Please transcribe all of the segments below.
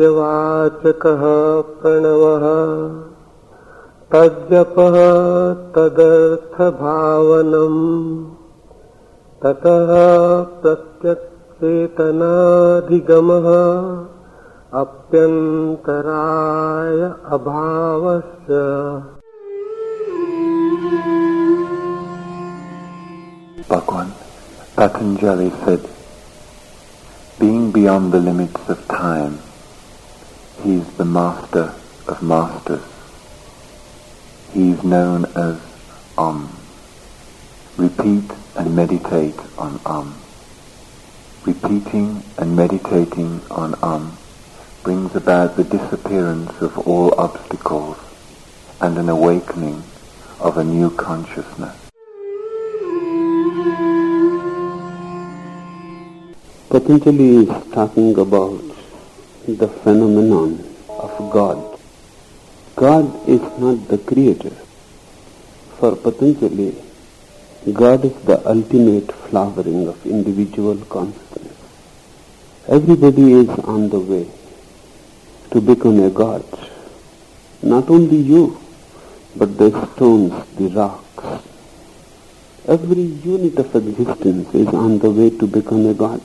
तस्य वाचकः प्रणवः तज्जपः तदर्थभावनम् ततः प्रत्यक्चेतनाधिगमः अप्यन्तराय अभावस्य Bhagwan Patanjali said, being beyond the limits of time, he is the master of masters. He is known as Om. Repeat and meditate on Om. Repeating and meditating on Om brings about the disappearance of all obstacles and an awakening of a new consciousness. Patanjali is talking about the phenomenon of God. God is not the creator. For Patanjali, God is the ultimate flowering of individual consciousness. Everybody is on the way to become a God. Not only you, but the stones, the rocks. Every unit of existence is on the way to become a God.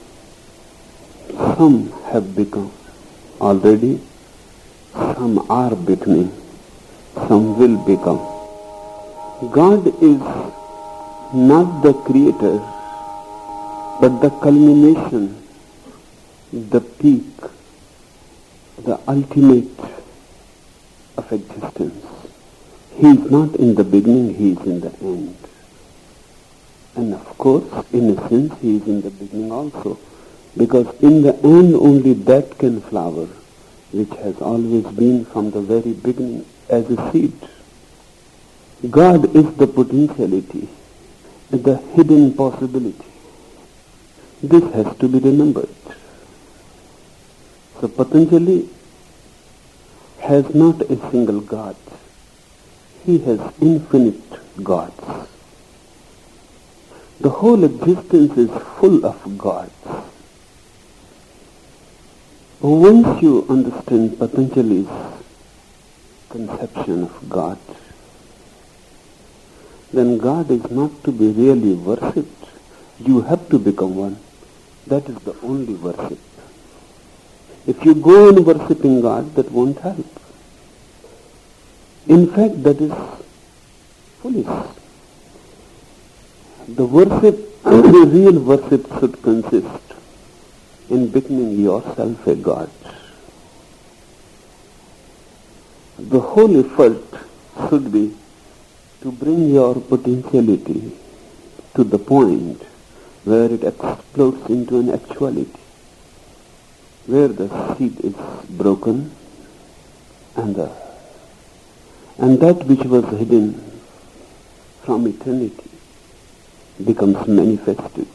Some have become already, some are becoming, some will become. God is not the creator, but the culmination, the peak, the ultimate of existence. He is not in the beginning, he is in the end. And of course, in a sense, he is in the beginning also. Because in the end only that can flower, which has always been from the very beginning as a seed. God is the potentiality, the hidden possibility. This has to be remembered. So Patanjali has not a single God. He has infinite gods. The whole existence is full of gods. Once you understand Patanjali's conception of God, then God is not to be really worshipped. You have to become one. That is the only worship. If you go on worshipping God, that won't help. In fact, that is foolish. The worship, the real worship should consist in becoming yourself a God. The whole effort should be to bring your potentiality to the point where it explodes into an actuality, where the seed is broken and the, and that which was hidden from eternity becomes manifested.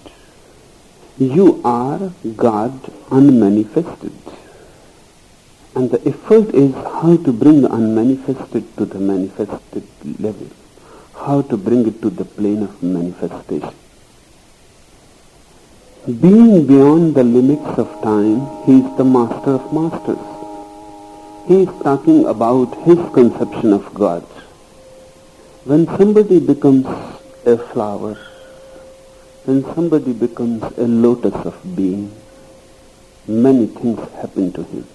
You are God unmanifested. And the effort is how to bring the unmanifested to the manifested level, how to bring it to the plane of manifestation. Being beyond the limits of time, he is the master of masters. He is talking about his conception of God. When somebody becomes a flower, when somebody becomes a lotus of being, many things happen to him.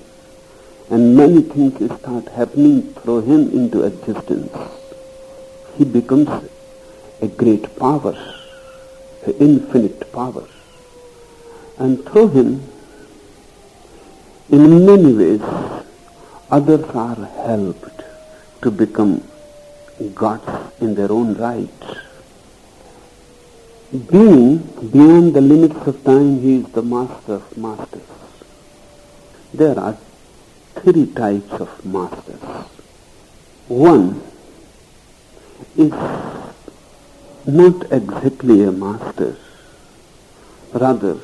And many things start happening through him into existence. He becomes a great power, an infinite power. And through him, in many ways, others are helped to become gods in their own right. Being beyond the limits of time, he is the master of masters. There are three types of masters. One is not exactly a master, rather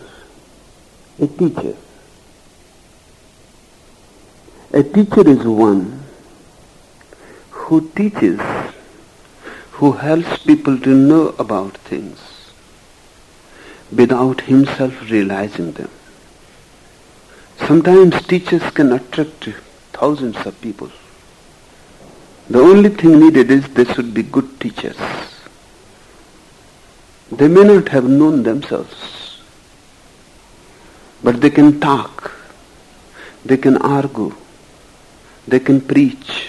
a teacher. A teacher is one who teaches who helps people to know about things without himself realizing them. Sometimes teachers can attract thousands of people. The only thing needed is they should be good teachers. They may not have known themselves, but they can talk, they can argue, they can preach.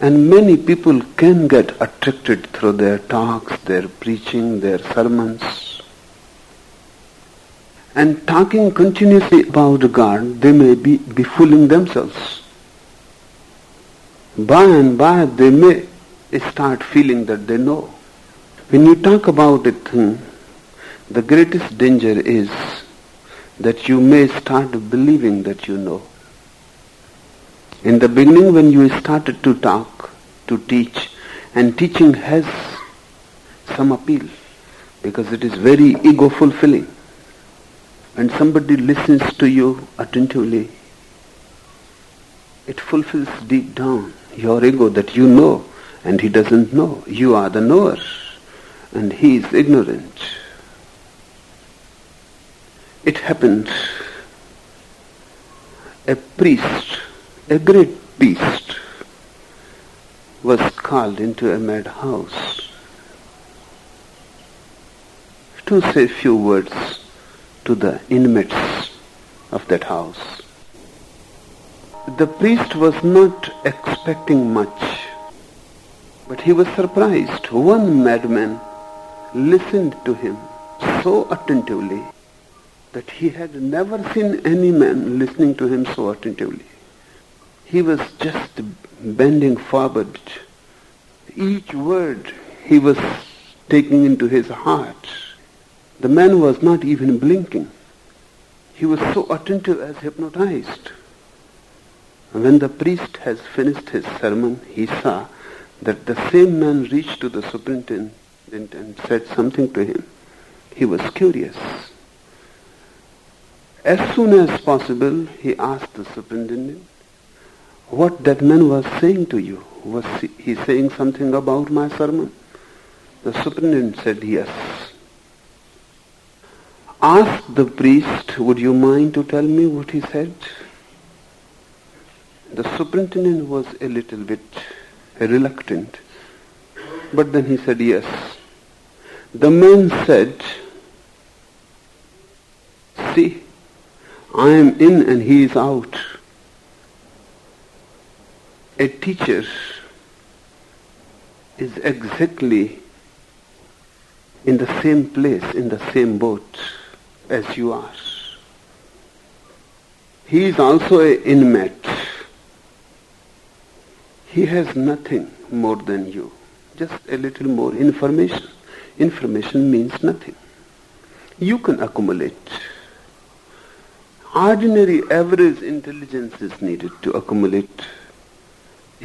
And many people can get attracted through their talks, their preaching, their sermons. And talking continuously about God, they may be, be fooling themselves. By and by, they may start feeling that they know. When you talk about a thing, the greatest danger is that you may start believing that you know. In the beginning when you started to talk, to teach, and teaching has some appeal because it is very ego fulfilling. When somebody listens to you attentively, it fulfills deep down your ego that you know and he doesn't know. You are the knower and he is ignorant. It happened. A priest, a great priest, was called into a madhouse to say a few words to the inmates of that house. The priest was not expecting much, but he was surprised. One madman listened to him so attentively that he had never seen any man listening to him so attentively. He was just bending forward. Each word he was taking into his heart. The man was not even blinking. He was so attentive as hypnotized. When the priest has finished his sermon, he saw that the same man reached to the superintendent and said something to him. He was curious. As soon as possible, he asked the superintendent what that man was saying to you. Was he saying something about my sermon? The superintendent said yes. Ask the priest, would you mind to tell me what he said? The superintendent was a little bit reluctant, but then he said yes. The man said, See, I am in and he is out. A teacher is exactly in the same place, in the same boat as you are. He is also an inmate he has nothing more than you. Just a little more information. Information means nothing. You can accumulate. Ordinary average intelligence is needed to accumulate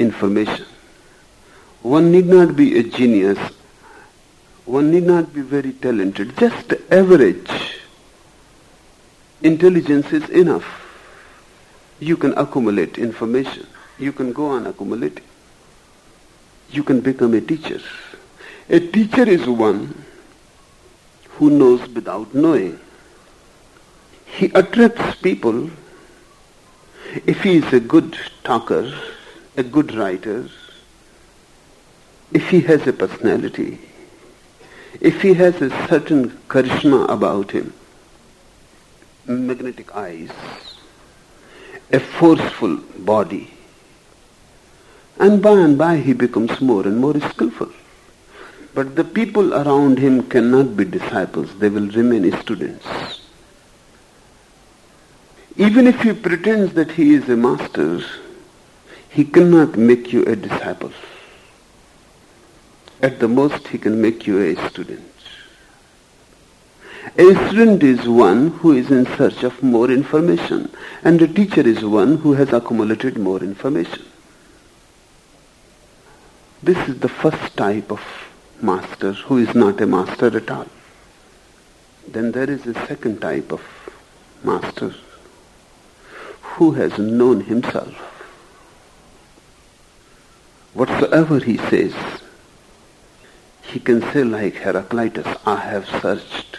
information. One need not be a genius. One need not be very talented. Just average intelligence is enough. You can accumulate information you can go on accumulating. You can become a teacher. A teacher is one who knows without knowing. He attracts people if he is a good talker, a good writer, if he has a personality, if he has a certain charisma about him, magnetic eyes, a forceful body, and by and by he becomes more and more skillful. But the people around him cannot be disciples, they will remain students. Even if he pretends that he is a master, he cannot make you a disciple. At the most, he can make you a student. A student is one who is in search of more information, and a teacher is one who has accumulated more information. This is the first type of master who is not a master at all. Then there is a second type of master who has known himself. Whatsoever he says, he can say like Heraclitus, I have searched.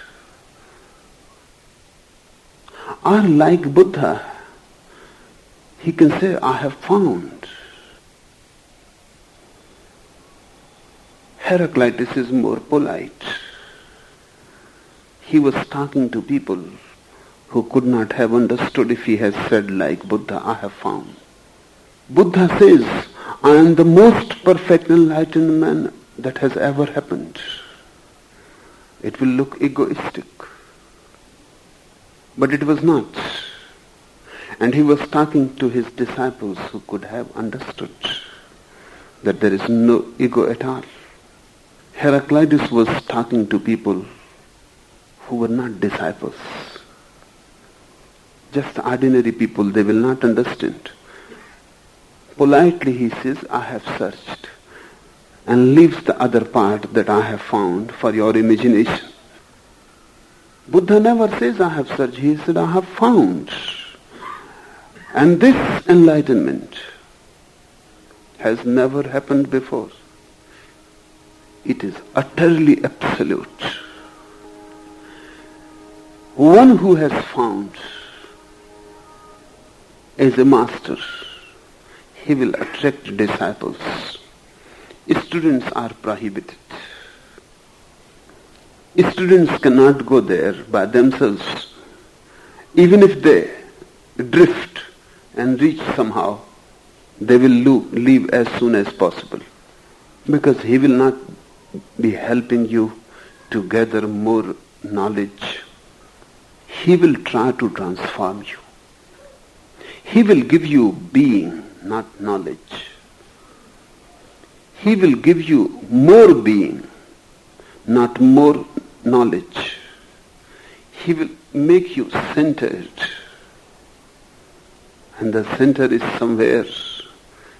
Or like Buddha, he can say, I have found. Heraclitus is more polite. He was talking to people who could not have understood if he had said like Buddha, I have found. Buddha says, I am the most perfect enlightened man that has ever happened. It will look egoistic. But it was not. And he was talking to his disciples who could have understood that there is no ego at all. Heraclitus was talking to people who were not disciples. Just ordinary people, they will not understand. Politely he says, I have searched and leaves the other part that I have found for your imagination. Buddha never says, I have searched. He said, I have found. And this enlightenment has never happened before. It is utterly absolute. One who has found is a master, he will attract disciples. Students are prohibited. Students cannot go there by themselves. Even if they drift and reach somehow, they will leave as soon as possible. Because he will not be helping you to gather more knowledge. He will try to transform you. He will give you being, not knowledge. He will give you more being, not more knowledge. He will make you centered. And the center is somewhere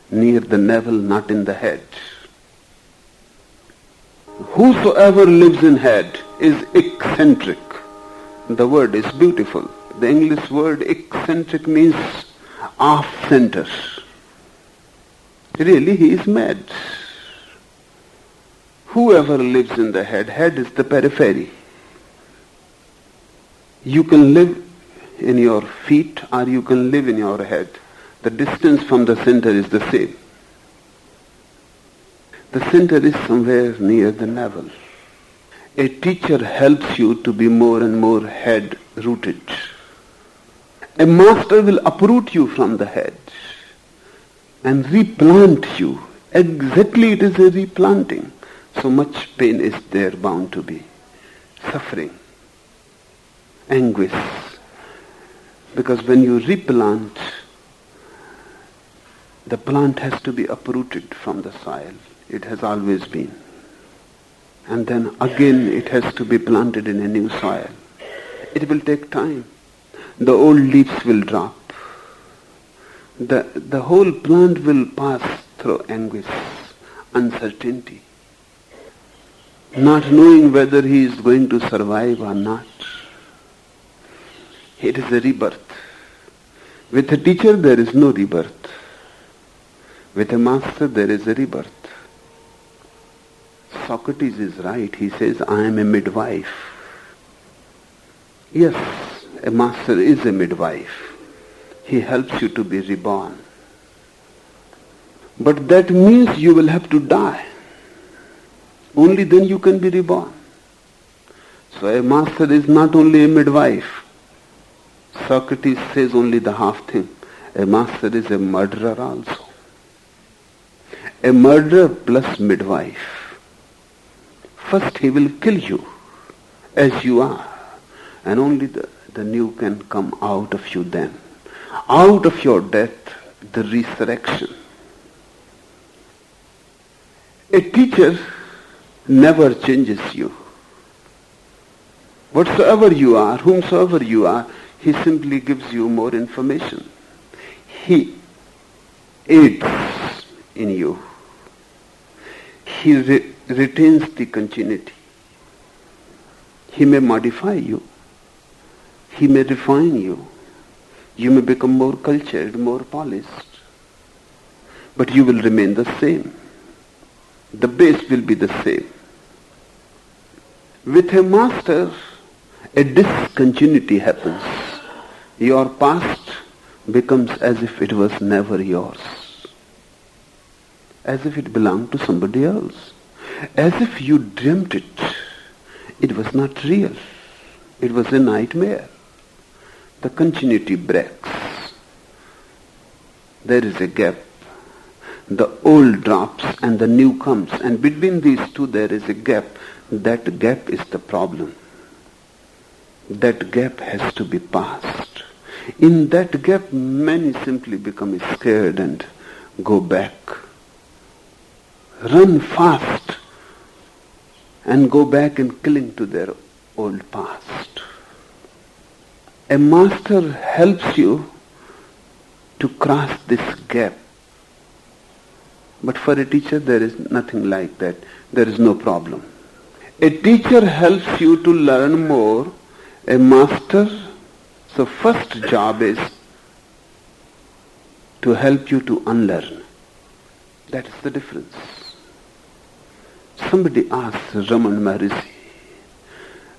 near the navel, not in the head. Whosoever lives in head is eccentric. The word is beautiful. The English word eccentric means off center. Really, he is mad. Whoever lives in the head, head is the periphery. You can live in your feet or you can live in your head. The distance from the center is the same. The center is somewhere near the navel. A teacher helps you to be more and more head rooted. A master will uproot you from the head and replant you. Exactly it is a replanting. So much pain is there bound to be. Suffering. Anguish. Because when you replant, the plant has to be uprooted from the soil. It has always been. And then again it has to be planted in a new soil. It will take time. The old leaves will drop. The, the whole plant will pass through anguish, uncertainty not knowing whether he is going to survive or not. It is a rebirth. With a teacher, there is no rebirth. With a master, there is a rebirth. Socrates is right. He says, I am a midwife. Yes, a master is a midwife. He helps you to be reborn. But that means you will have to die. Only then you can be reborn. So a master is not only a midwife. Socrates says only the half thing. A master is a murderer also. A murderer plus midwife. First he will kill you as you are. And only the, the new can come out of you then. Out of your death, the resurrection. A teacher never changes you. Whatsoever you are, whomsoever you are, he simply gives you more information. He aids in you. He re- retains the continuity. He may modify you. He may refine you. You may become more cultured, more polished. But you will remain the same. the base will be the same. With a master, a discontinuity happens. Your past becomes as if it was never yours. As if it belonged to somebody else. As if you dreamt it. It was not real. It was a nightmare. The continuity breaks. There is a gap. The old drops and the new comes. And between these two there is a gap that gap is the problem. That gap has to be passed. In that gap, many simply become scared and go back. Run fast and go back and cling to their old past. A master helps you to cross this gap. But for a teacher, there is nothing like that. There is no problem. A teacher helps you to learn more. A master, so first job is to help you to unlearn. That is the difference. Somebody asked Raman Maharishi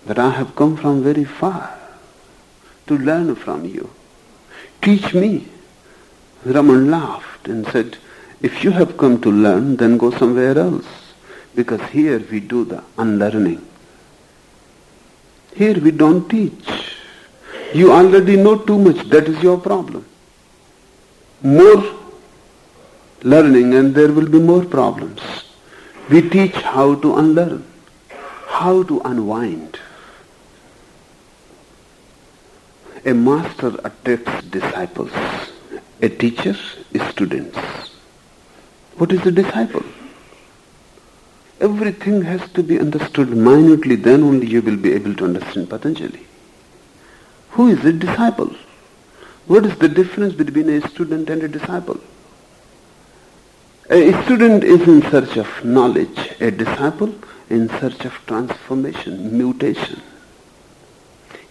that I have come from very far to learn from you. Teach me. Raman laughed and said, if you have come to learn, then go somewhere else. Because here we do the unlearning. Here we don't teach. You already know too much. That is your problem. More learning and there will be more problems. We teach how to unlearn, how to unwind. A master attracts disciples. A teacher students. What is a disciple? Everything has to be understood minutely, then only you will be able to understand Patanjali. Who is a disciple? What is the difference between a student and a disciple? A student is in search of knowledge, a disciple in search of transformation, mutation.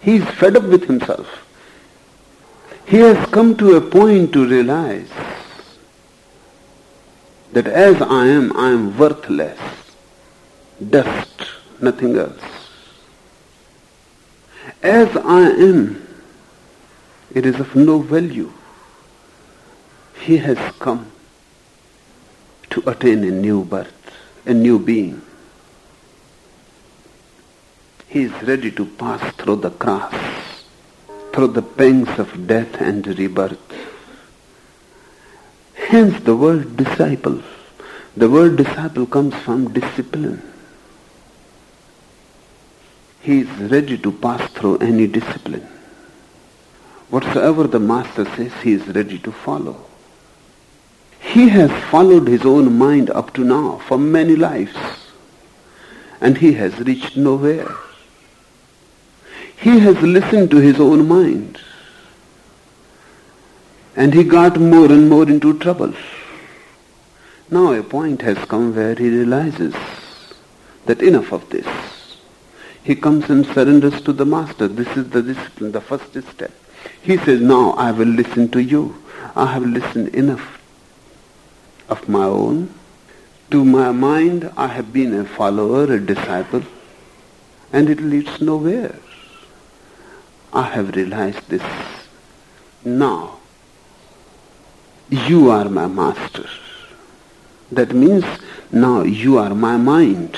He is fed up with himself. He has come to a point to realize that as I am, I am worthless dust, nothing else. As I am, it is of no value. He has come to attain a new birth, a new being. He is ready to pass through the cross, through the pangs of death and rebirth. Hence the word disciple. The word disciple comes from discipline. He is ready to pass through any discipline. Whatsoever the master says, he is ready to follow. He has followed his own mind up to now for many lives, and he has reached nowhere. He has listened to his own mind, and he got more and more into trouble. Now a point has come where he realizes that enough of this. He comes and surrenders to the master. This is the discipline, the first step. He says, now I will listen to you. I have listened enough of my own. To my mind, I have been a follower, a disciple, and it leads nowhere. I have realized this. Now, you are my master. That means now you are my mind.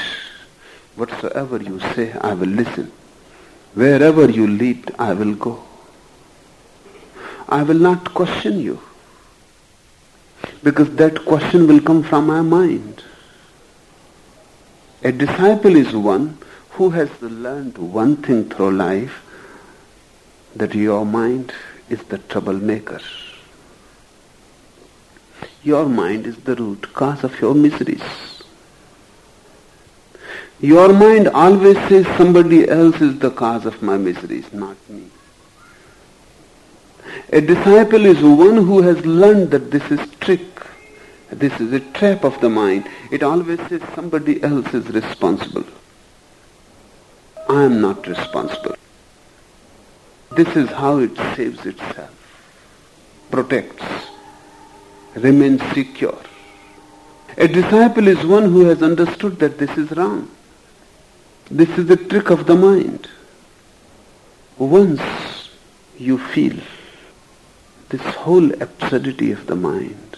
Whatsoever you say, I will listen. Wherever you lead, I will go. I will not question you. Because that question will come from my mind. A disciple is one who has learned one thing through life, that your mind is the troublemaker. Your mind is the root cause of your miseries. Your mind always says somebody else is the cause of my miseries, not me. A disciple is one who has learned that this is trick. This is a trap of the mind. It always says somebody else is responsible. I am not responsible. This is how it saves itself, protects, remains secure. A disciple is one who has understood that this is wrong. This is the trick of the mind. Once you feel this whole absurdity of the mind,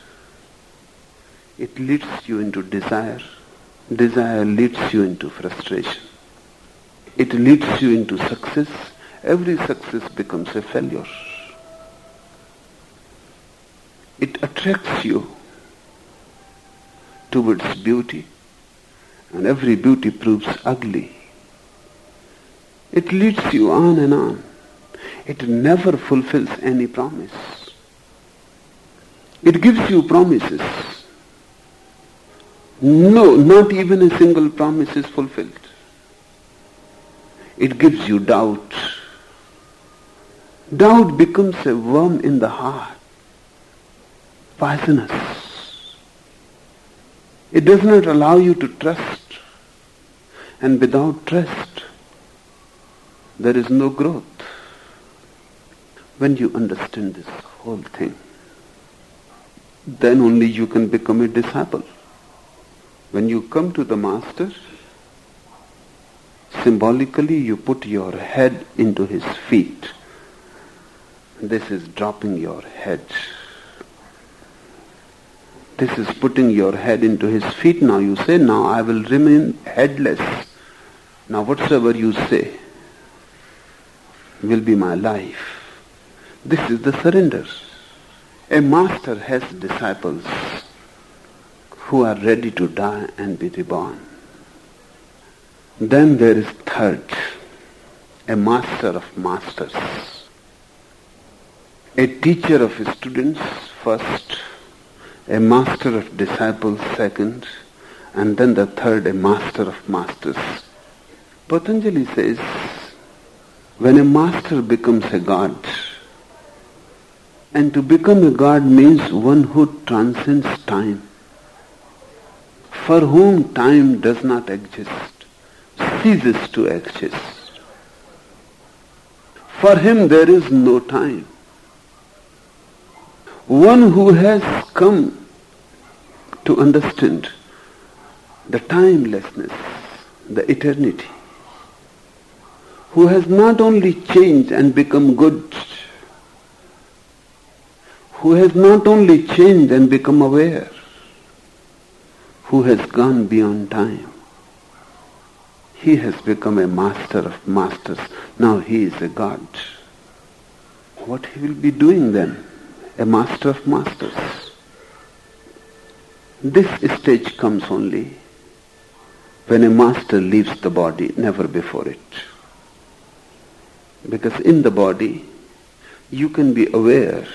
it leads you into desire. Desire leads you into frustration. It leads you into success. Every success becomes a failure. It attracts you towards beauty and every beauty proves ugly. It leads you on and on. It never fulfills any promise. It gives you promises. No, not even a single promise is fulfilled. It gives you doubt. Doubt becomes a worm in the heart, poisonous. It does not allow you to trust. And without trust, there is no growth. When you understand this whole thing, then only you can become a disciple. When you come to the Master, symbolically you put your head into his feet. This is dropping your head. This is putting your head into his feet. Now you say, now I will remain headless. Now whatsoever you say will be my life. This is the surrender. A master has disciples who are ready to die and be reborn. Then there is third, a master of masters. A teacher of students first, a master of disciples second, and then the third, a master of masters. Patanjali says, when a master becomes a god, and to become a god means one who transcends time, for whom time does not exist, ceases to exist. For him there is no time. One who has come to understand the timelessness, the eternity, who has not only changed and become good, who has not only changed and become aware, who has gone beyond time. He has become a master of masters. Now he is a god. What he will be doing then? A master of masters. This stage comes only when a master leaves the body, never before it. Because in the body, you can be aware.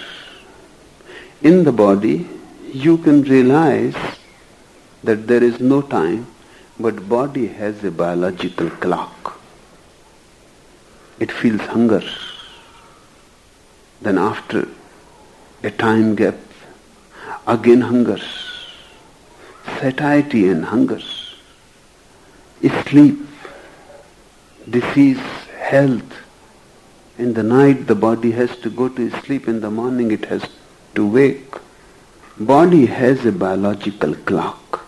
In the body, you can realize that there is no time, but body has a biological clock. It feels hunger. Then after a time gap, again hunger, satiety and hunger, sleep, disease, health. In the night the body has to go to sleep, in the morning it has to wake. Body has a biological clock.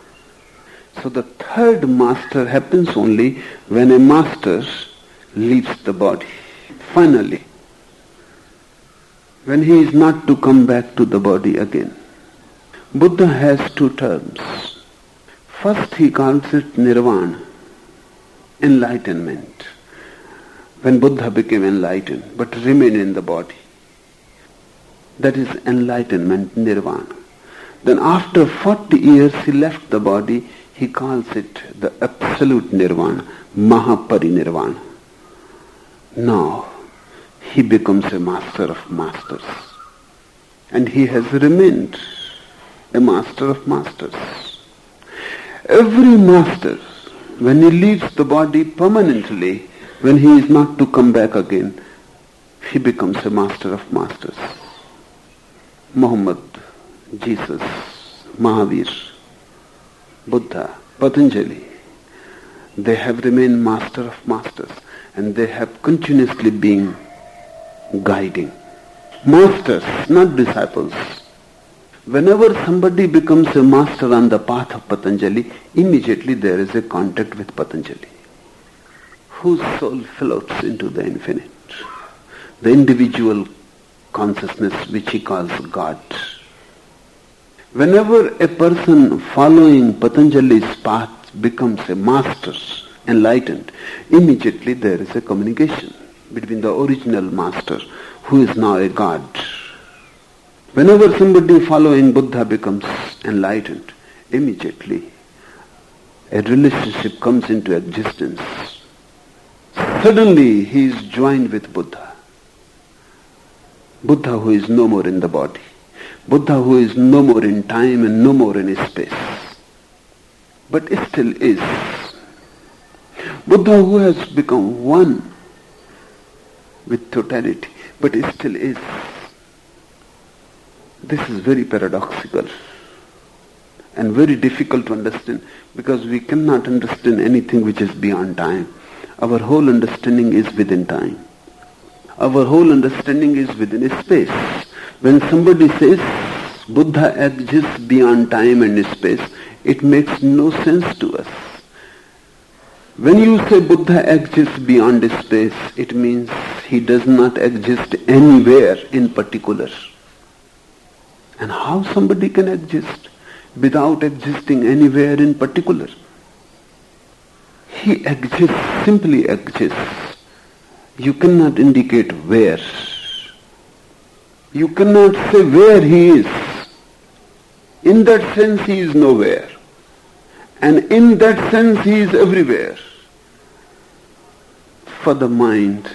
So the third master happens only when a master leaves the body. Finally, when he is not to come back to the body again. Buddha has two terms. First he calls it nirvana, enlightenment. When Buddha became enlightened, but remained in the body. That is enlightenment, nirvana. Then after 40 years he left the body, he calls it the absolute nirvana, mahaparinirvana. Now, he becomes a master of masters. And he has remained a master of masters. Every master, when he leaves the body permanently, when he is not to come back again, he becomes a master of masters. Muhammad, Jesus, Mahavir, Buddha, Patanjali, they have remained master of masters and they have continuously been guiding. Masters, not disciples. Whenever somebody becomes a master on the path of Patanjali, immediately there is a contact with Patanjali, whose soul floats into the infinite. The individual consciousness which he calls God. Whenever a person following Patanjali's path becomes a master, enlightened, immediately there is a communication between the original master who is now a God. Whenever somebody following Buddha becomes enlightened, immediately a relationship comes into existence. Suddenly he is joined with Buddha. Buddha who is no more in the body. Buddha who is no more in time and no more in space. But still is. Buddha who has become one with totality, but it still is. This is very paradoxical and very difficult to understand because we cannot understand anything which is beyond time. Our whole understanding is within time. Our whole understanding is within space. When somebody says Buddha exists beyond time and space, it makes no sense to us. When you say Buddha exists beyond space, it means he does not exist anywhere in particular. And how somebody can exist without existing anywhere in particular? He exists, simply exists. You cannot indicate where. You cannot say where he is. In that sense, he is nowhere. And in that sense, he is everywhere. For the mind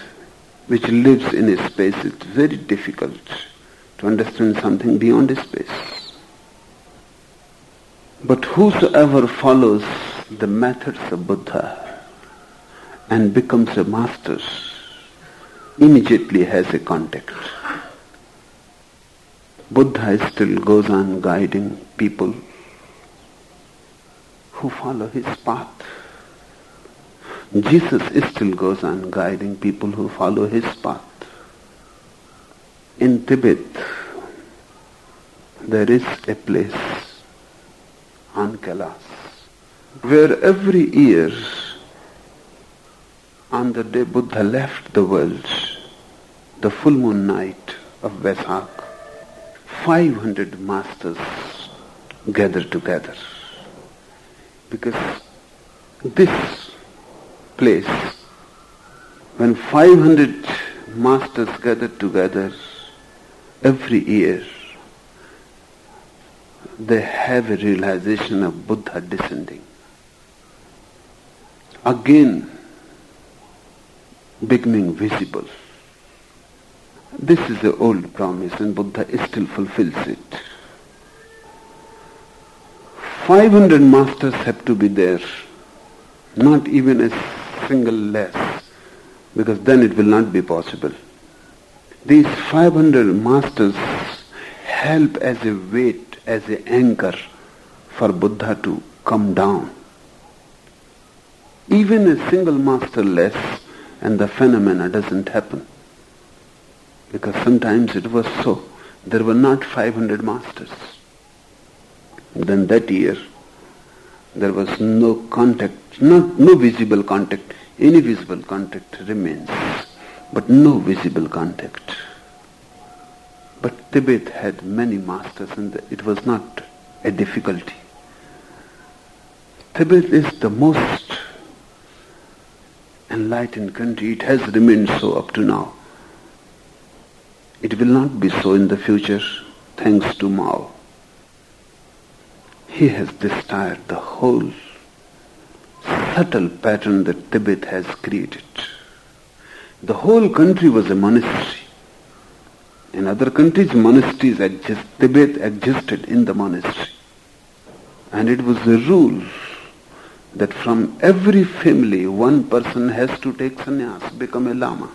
which lives in a space, it's very difficult to understand something beyond space. But whosoever follows the methods of Buddha and becomes a master immediately has a contact. Buddha still goes on guiding people who follow his path. Jesus still goes on guiding people who follow his path. In Tibet, there is a place on where every year on the day Buddha left the world, the full moon night of Vesak, 500 masters gather together. Because this place, when 500 masters gather together every year, they have a realization of Buddha descending. Again, becoming visible. This is the old promise and Buddha still fulfills it. 500 masters have to be there, not even a single less, because then it will not be possible. These 500 masters help as a weight, as an anchor for Buddha to come down. Even a single master less and the phenomena doesn't happen. Because sometimes it was so. There were not 500 masters. Then that year, there was no contact, not, no visible contact. Any visible contact remains, but no visible contact. But Tibet had many masters and it was not a difficulty. Tibet is the most enlightened country. It has remained so up to now. It will not be so in the future thanks to Mao. He has destroyed the whole subtle pattern that Tibet has created. The whole country was a monastery. In other countries, monasteries exist. Tibet existed in the monastery. And it was a rule that from every family one person has to take sannyas, become a lama.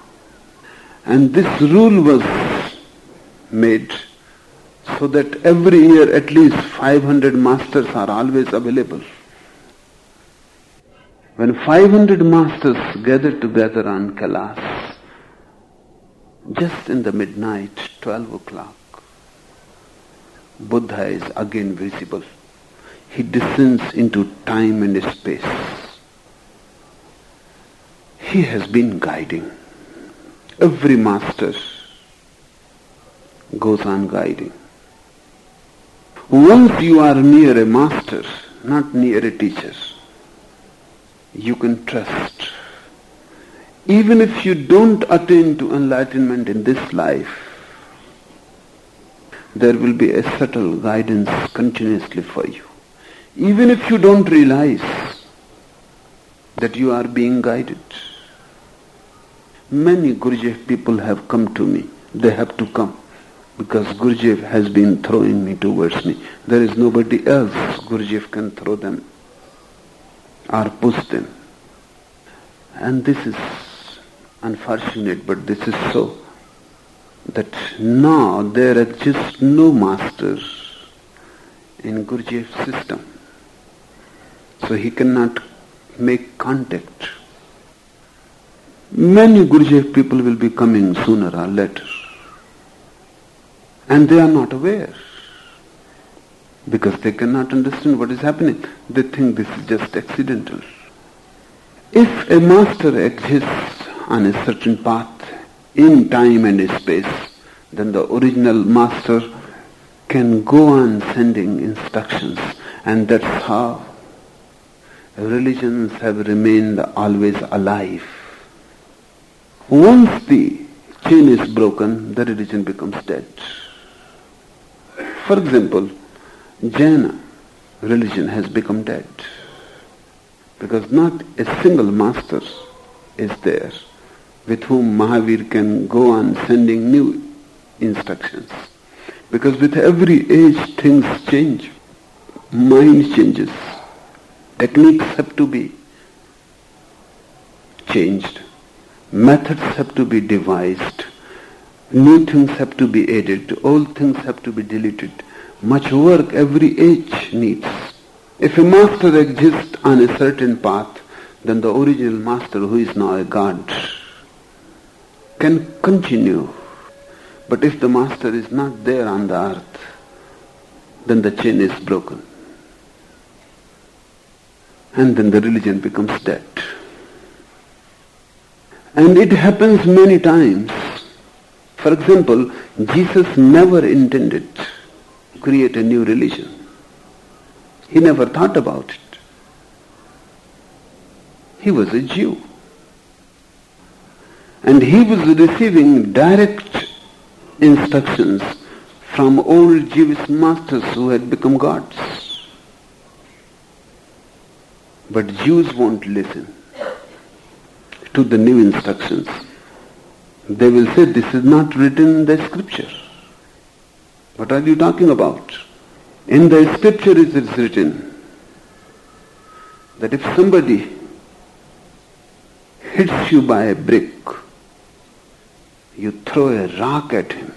And this rule was made so that every year at least 500 masters are always available. When 500 masters gather together on Kailas, just in the midnight, 12 o'clock, Buddha is again visible. He descends into time and space. He has been guiding. Every master goes on guiding. Once you are near a master, not near a teacher, you can trust. Even if you don't attain to enlightenment in this life, there will be a subtle guidance continuously for you. Even if you don't realize that you are being guided. Many Gurdjieff people have come to me. They have to come because Gurdjieff has been throwing me towards me. There is nobody else Gurdjieff can throw them or push them. And this is unfortunate, but this is so. That now there exists no master in Gurdjieff's system. So he cannot make contact. Many Gurdjieff people will be coming sooner or later. And they are not aware. Because they cannot understand what is happening. They think this is just accidental. If a master exists on a certain path in time and space, then the original master can go on sending instructions and that's how religions have remained always alive. Once the chain is broken, the religion becomes dead. For example, Jaina religion has become dead. Because not a single master is there with whom Mahavir can go on sending new instructions. Because with every age things change, mind changes, techniques have to be changed, methods have to be devised, new things have to be added, old things have to be deleted. Much work every age needs. If a master exists on a certain path, then the original master, who is now a god, can continue. But if the master is not there on the earth, then the chain is broken. And then the religion becomes dead. And it happens many times. For example, Jesus never intended create a new religion. He never thought about it. He was a Jew. And he was receiving direct instructions from old Jewish masters who had become gods. But Jews won't listen to the new instructions. They will say, this is not written in the scripture. What are you talking about? In the scripture it is written that if somebody hits you by a brick, you throw a rock at him.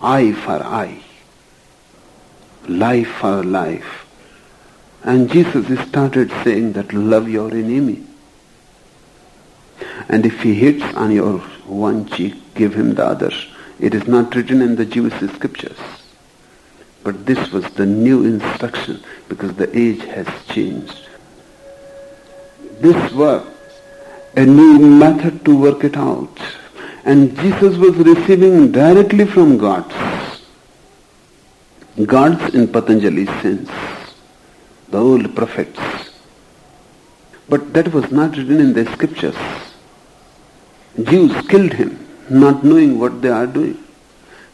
Eye for eye. Life for life. And Jesus started saying that love your enemy. And if he hits on your one cheek, give him the other. It is not written in the Jewish scriptures. But this was the new instruction because the age has changed. This was a new method to work it out. And Jesus was receiving directly from gods. Gods in Patanjali's sense. The old prophets. But that was not written in the scriptures. Jews killed him, not knowing what they are doing.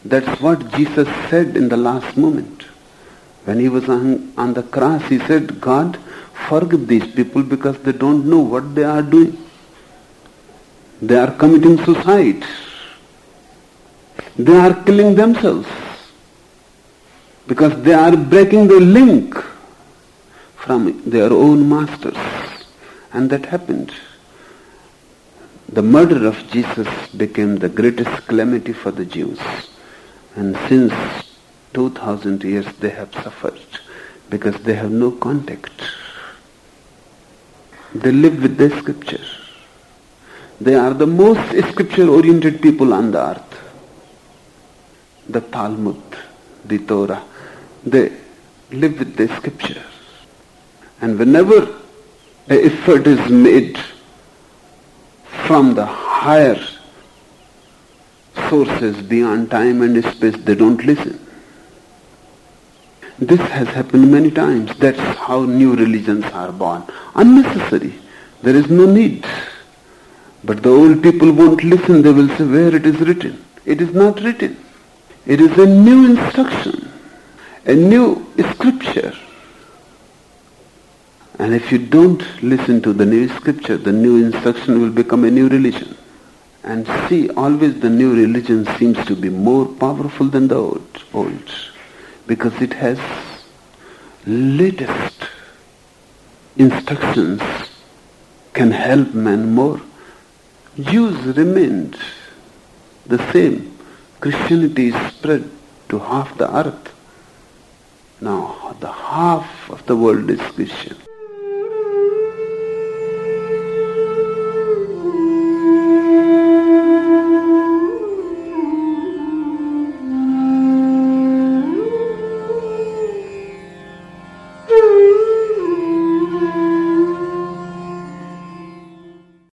That's what Jesus said in the last moment. When he was on, on the cross, he said, God, forgive these people because they don't know what they are doing. They are committing suicide. They are killing themselves because they are breaking the link from their own masters. And that happened. The murder of Jesus became the greatest calamity for the Jews. And since 2000 years they have suffered because they have no contact. They live with the scripture. They are the most scripture oriented people on the earth. The Talmud, the Torah. They live with the scripture. And whenever an effort is made from the higher sources beyond time and space, they don't listen. This has happened many times. That's how new religions are born. Unnecessary. There is no need. But the old people won't listen. They will say, where it is written. It is not written. It is a new instruction, a new scripture. And if you don't listen to the new scripture, the new instruction will become a new religion. And see, always the new religion seems to be more powerful than the old, old because it has latest instructions can help man more. Jews remained the same. Christianity is spread to half the earth. Now the half of the world is Christian.